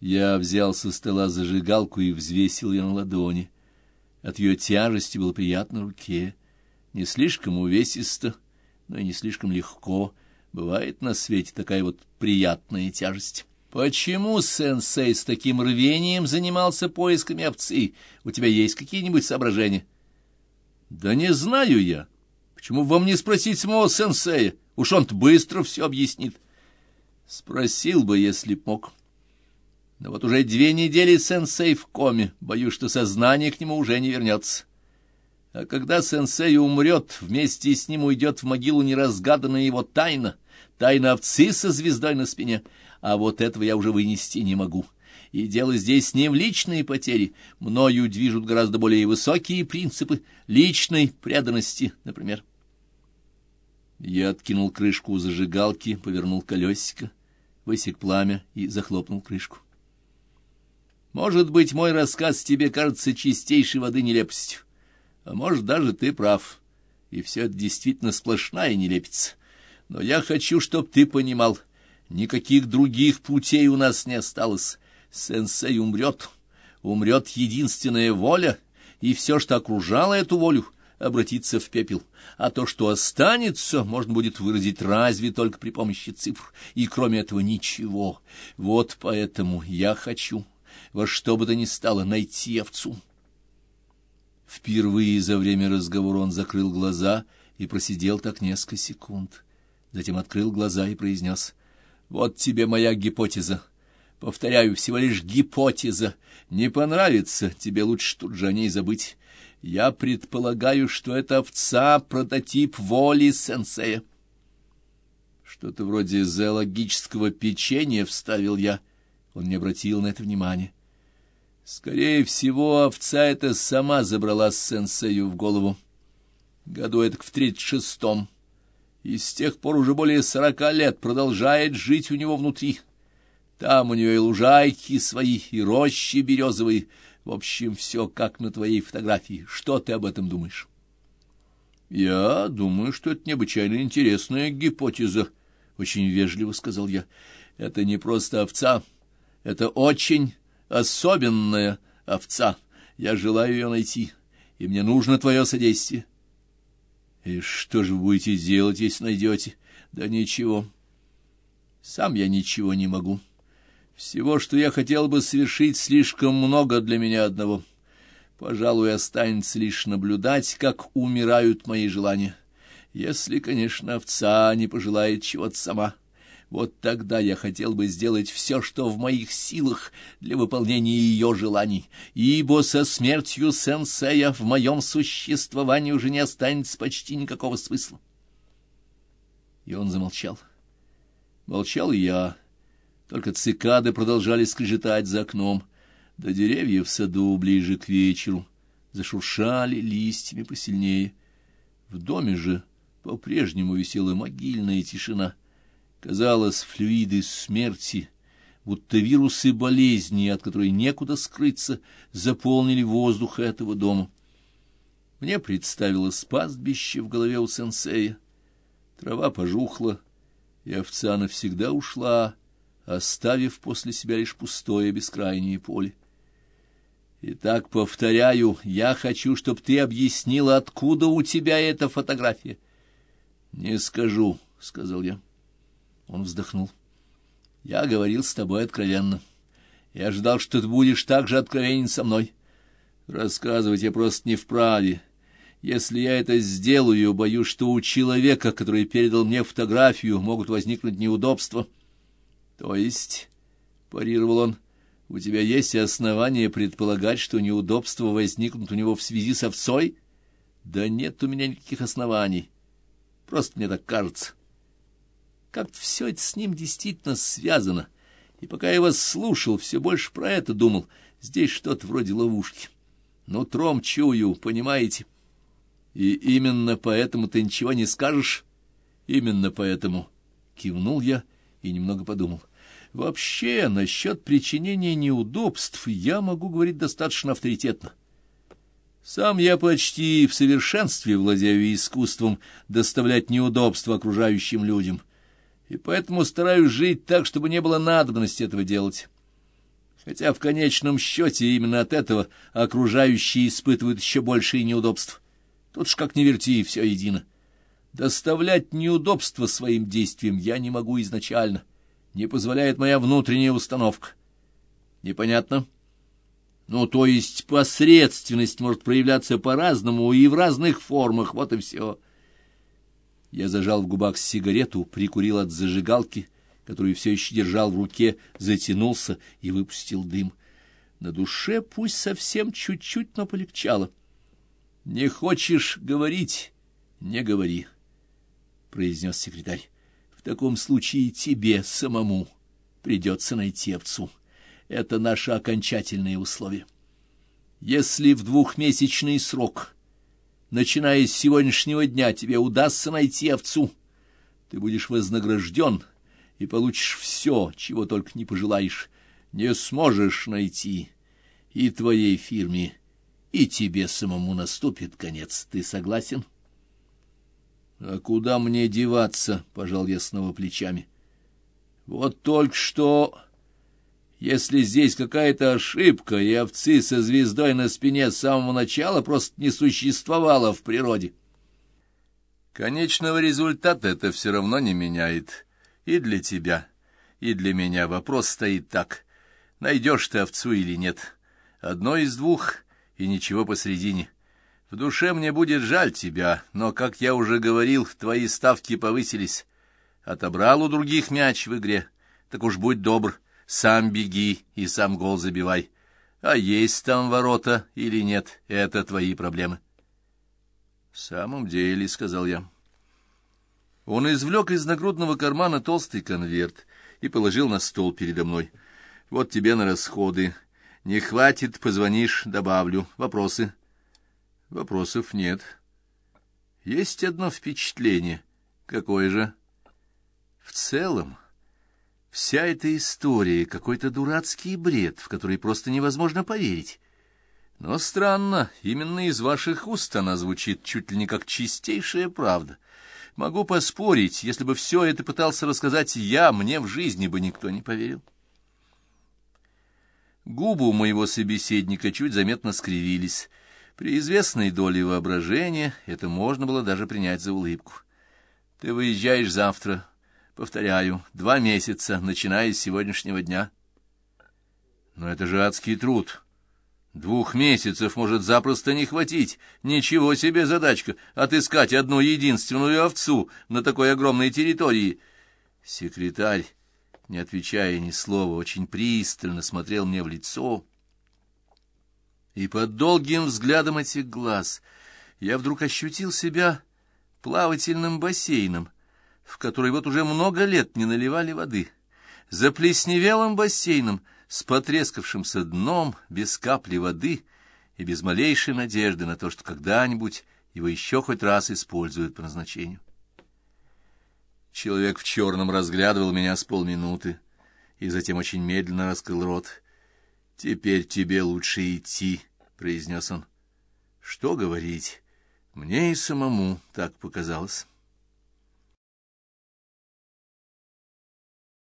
Я взял со стола зажигалку и взвесил ее на ладони. От ее тяжести было приятно руке. Не слишком увесисто, но и не слишком легко. Бывает на свете такая вот приятная тяжесть. Почему сенсей с таким рвением занимался поисками овцы? У тебя есть какие-нибудь соображения? Да не знаю я. Почему вам не спросить самого сенсея? Уж он быстро все объяснит. Спросил бы, если б мог. Но вот уже две недели сенсей в коме. Боюсь, что сознание к нему уже не вернется. А когда сенсей умрет, вместе с ним уйдет в могилу неразгаданная его тайна, тайна овцы со звездой на спине — а вот этого я уже вынести не могу. И дело здесь не в личной потере. Мною движут гораздо более высокие принципы личной преданности, например. Я откинул крышку у зажигалки, повернул колесико, высек пламя и захлопнул крышку. Может быть, мой рассказ тебе кажется чистейшей воды нелепостью, а может, даже ты прав, и все это действительно сплошная нелепица. Но я хочу, чтобы ты понимал — Никаких других путей у нас не осталось. Сенсей умрет. Умрет единственная воля, и все, что окружало эту волю, обратится в пепел. А то, что останется, можно будет выразить разве только при помощи цифр, и кроме этого ничего. Вот поэтому я хочу во что бы то ни стало найти овцу. Впервые за время разговора он закрыл глаза и просидел так несколько секунд. Затем открыл глаза и произнес вот тебе моя гипотеза. Повторяю, всего лишь гипотеза. Не понравится, тебе лучше тут же о ней забыть. Я предполагаю, что это овца — прототип воли сенсея. Что-то вроде зоологического печенья вставил я. Он не обратил на это внимания. Скорее всего, овца эта сама забрала сенсею в голову. Году это в тридцать шестом и с тех пор уже более сорока лет продолжает жить у него внутри. Там у нее и лужайки свои, и рощи березовые. В общем, все как на твоей фотографии. Что ты об этом думаешь? Я думаю, что это необычайно интересная гипотеза, — очень вежливо сказал я. Это не просто овца, это очень особенная овца. Я желаю ее найти, и мне нужно твое содействие. И что же вы будете делать, если найдете? Да ничего. Сам я ничего не могу. Всего, что я хотел бы совершить, слишком много для меня одного. Пожалуй, останется лишь наблюдать, как умирают мои желания. Если, конечно, овца не пожелает чего-то сама. Вот тогда я хотел бы сделать все, что в моих силах для выполнения ее желаний, ибо со смертью сенсея в моем существовании уже не останется почти никакого смысла. И он замолчал. Молчал я. Только цикады продолжали скрежетать за окном. До деревьев в саду ближе к вечеру зашуршали листьями посильнее. В доме же по-прежнему висела могильная тишина — Казалось, флюиды смерти, будто вирусы болезни, от которой некуда скрыться, заполнили воздух этого дома. Мне представилось пастбище в голове у сенсея. Трава пожухла, и овца навсегда ушла, оставив после себя лишь пустое бескрайнее поле. Итак, повторяю, я хочу, чтобы ты объяснила, откуда у тебя эта фотография. — Не скажу, — сказал я. Он вздохнул. Я говорил с тобой откровенно. Я ждал, что ты будешь так же откровенен со мной. Рассказывать я просто не вправе. Если я это сделаю, боюсь, что у человека, который передал мне фотографию, могут возникнуть неудобства. То есть, — парировал он, — у тебя есть основания предполагать, что неудобства возникнут у него в связи с овцой? Да нет у меня никаких оснований. Просто мне так кажется. Как-то все это с ним действительно связано. И пока я вас слушал, все больше про это думал. Здесь что-то вроде ловушки. Нутром чую, понимаете? И именно поэтому ты ничего не скажешь? Именно поэтому. Кивнул я и немного подумал. Вообще, насчет причинения неудобств я могу говорить достаточно авторитетно. Сам я почти в совершенстве владею искусством доставлять неудобства окружающим людям — и поэтому стараюсь жить так, чтобы не было надобности этого делать. хотя в конечном счете именно от этого окружающие испытывают еще большие неудобства. Тут ж как ни верти, все едино. Доставлять неудобства своим действиям я не могу изначально, не позволяет моя внутренняя установка. Непонятно? Ну, то есть посредственность может проявляться по-разному и в разных формах, вот и все. Я зажал в губах сигарету, прикурил от зажигалки, которую все еще держал в руке, затянулся и выпустил дым. На душе пусть совсем чуть-чуть, но полегчало. — Не хочешь говорить — не говори, — произнес секретарь. — В таком случае тебе самому придется найти овцу. Это наше окончательное условие. Если в двухмесячный срок начиная с сегодняшнего дня, тебе удастся найти овцу. Ты будешь вознагражден и получишь все, чего только не пожелаешь. Не сможешь найти и твоей фирме, и тебе самому наступит конец. Ты согласен? — А куда мне деваться? — пожал я снова плечами. — Вот только что... Если здесь какая-то ошибка, и овцы со звездой на спине с самого начала просто не существовало в природе. Конечного результата это все равно не меняет. И для тебя, и для меня вопрос стоит так. Найдешь ты овцу или нет? Одно из двух, и ничего посредине. В душе мне будет жаль тебя, но, как я уже говорил, твои ставки повысились. Отобрал у других мяч в игре, так уж будь добр — сам беги и сам гол забивай. А есть там ворота или нет, это твои проблемы. — В самом деле, — сказал я. Он извлек из нагрудного кармана толстый конверт и положил на стол передо мной. — Вот тебе на расходы. Не хватит, позвонишь, добавлю. Вопросы? — Вопросов нет. — Есть одно впечатление. Какое же? — В целом... Вся эта история — какой-то дурацкий бред, в который просто невозможно поверить. Но странно, именно из ваших уст она звучит чуть ли не как чистейшая правда. Могу поспорить, если бы все это пытался рассказать я, мне в жизни бы никто не поверил. Губы у моего собеседника чуть заметно скривились. При известной доле воображения это можно было даже принять за улыбку. — Ты выезжаешь завтра, Повторяю, два месяца, начиная с сегодняшнего дня. Но это же адский труд. Двух месяцев может запросто не хватить. Ничего себе задачка — отыскать одну единственную овцу на такой огромной территории. Секретарь, не отвечая ни слова, очень пристально смотрел мне в лицо. И под долгим взглядом этих глаз я вдруг ощутил себя плавательным бассейном — в который вот уже много лет не наливали воды, за плесневелым бассейном с потрескавшимся дном, без капли воды и без малейшей надежды на то, что когда-нибудь его еще хоть раз используют по назначению. Человек в черном разглядывал меня с полминуты и затем очень медленно раскрыл рот. «Теперь тебе лучше идти», — произнес он. «Что говорить? Мне и самому так показалось».